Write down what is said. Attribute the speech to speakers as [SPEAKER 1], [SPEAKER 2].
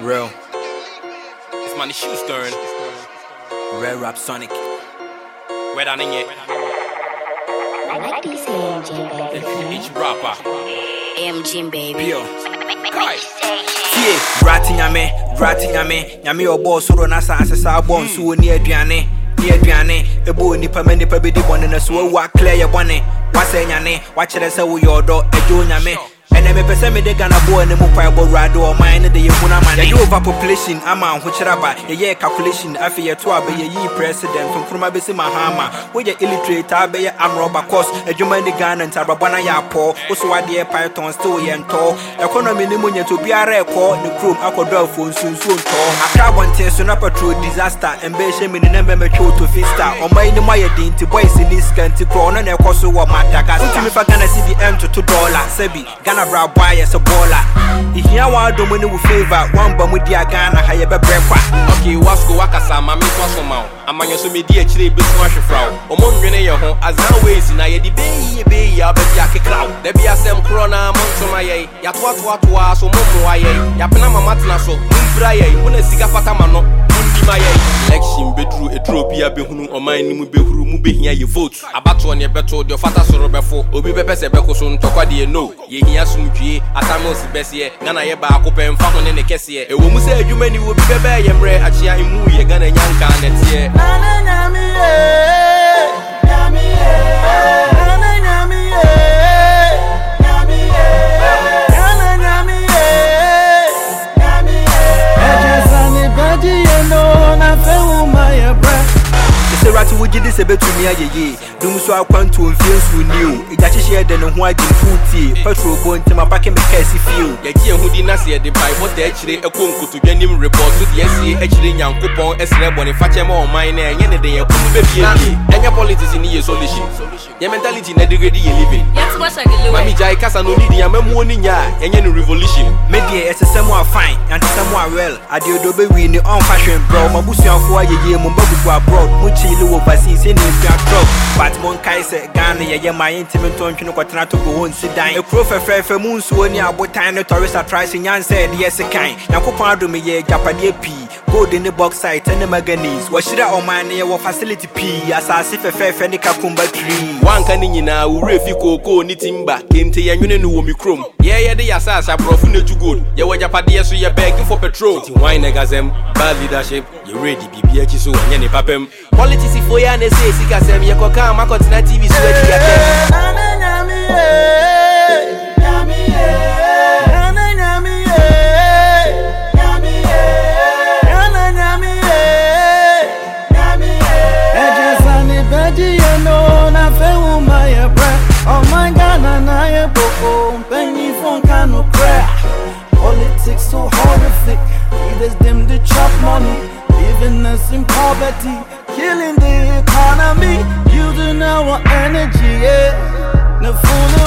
[SPEAKER 1] Real,
[SPEAKER 2] It's money shoe stern.
[SPEAKER 1] Red Rap Sonic.
[SPEAKER 2] Where I it.
[SPEAKER 3] I like these AMG baby.
[SPEAKER 2] Each rapper.
[SPEAKER 3] AMG baby.
[SPEAKER 1] Pio.
[SPEAKER 2] Kai.
[SPEAKER 1] Tie, rati nyame, rati nyame, nyame ɔbɔ soro na asase saa bɔ nsuo ne aduane, ne aduane, ɛbɔ nipa ma nipa bi di bɔne na so wawu aklɛ yɛ bɔne, wasɛ nyane, wakyerɛ sɛ woyɛ ɔdɔ, ɛgye onyame. Ɛnɛ mepɛ sɛ mede ghana boɔ ne mu kwae bɔ wurade ɔman ne de yɛhu no amane yɛde overpopulation ama ahokyerɛ aba yɛyɛɛ calculation. Afei yɛto aba yɛyii president. Fonkroma bɛsi mahama woyɛ illiterate a bɛyɛ amrɔba cos adwuma ne ghana nti abrabɔ no yɛ apɔ wo so wadeɛ python still yɛ ntɔ economy ne mu nyɛ nti obiara ɛkɔ ne kurom akɔdɔ afuo nsunsuo ntɔ akra abɔnten so na patrol disaster. Ɛmbɛhyɛ mene ne mmɛmɛtwe otofista ɔman no mu ayɛ den nti boys ne sika nti korɔ ɔno na ɛkɔ so wɔ madagascar wotumi fa ghana cedi ɛntoto dɔla sɛbi ghana bra boa yɛ sɛ bɔɔla ihia wɔn adɔm ne wo favour wɔmba mu di a ghana ha yɛbɛbrɛ kwa
[SPEAKER 2] Okay, wasko wakasa ma me to so ma wo. Amanya so me di akyire besu ahwefra wo. Omo ndwene ye ho azan ways na ye di beyi beyi a obeti akekra wo. Da bi asɛm kro na mo ntoma ye. Ya to ato ato a so mo mo aye. Ya pena mama tena so. Mfra ye. Mo na sika bedru edru obi a behunu ɔman ni mu behuru mu behia ye vote. Abato ne beto de fata soro bɛfo. Obi bɛpɛ sɛ bɛko so ntɔkwa de no. Ye hia sumdwie atamos bɛseɛ. Ghana yɛ baako pɛ mfa ho ne ne kɛseɛ. Ɛwɔ mu sɛ adwuma ni wo bi bɛbɛ yɛ mmerɛ akyea emu yɛ Ghana nyanka nɛteɛ.
[SPEAKER 1] sɛ rate wogye de sɛ bɛtumi ayɛ yie so akwantuo mfie nsuo ni o. Ɛgya hyehyeɛ de ne ho agye mfo tie petro bɔ ntim apake meka asi fie o
[SPEAKER 2] yɛgye yɛn ho di na sɛ yɛde bae bɔta akyire ɛkɔ nkotodwa nim report. So deɛ asie akyire nyankopɔn ɛsrɛ bɔne fakyɛ ma ɔman na ɛnyɛ ne. De yɛn kono bɛbie ɛnyɛ politics ne yɛ solution. Yɛ mentality na de redi yɛ living. Mami gyae kasa no nidi yamamuo ne nya. A ɛnyɛ no revolution.
[SPEAKER 1] Me fine, and someone well. I do do be winning on fashion, bro. My bush and four year, Mumbabu abroad, Muchilo overseas in India crop. But Monkai said, Ghana, yeah, my intimate tongue, you know, to go on, sit down. A prophet, fair for moon, so any about time, the tourists are trying, and said, yes, a kind. Now, Kupadu me, yeah, Japadia P. Gold in the box site and the manganese. What should I on my what facility P? As I see for fair,
[SPEAKER 2] Fendi Kakumba tree. One canning now, Refi Coco, Nitimba, Kente, and you know, Mikrum. Yeah, yeah, they are Sasa, Profunetu Gold, yeah, what Japadia. Agyapadeɛ so yɛ bɛɛge for petrol. Nti wan ne gasɛm bad leadership. Di biribi akyi so wɔnyɛ ne papam politicifoɔ yɛ a na ɛsɛ sikasɛm yɛkɔka makɔtena tv so akyi
[SPEAKER 4] money, leaving us in poverty, killing the economy, using our energy, yeah. No fooling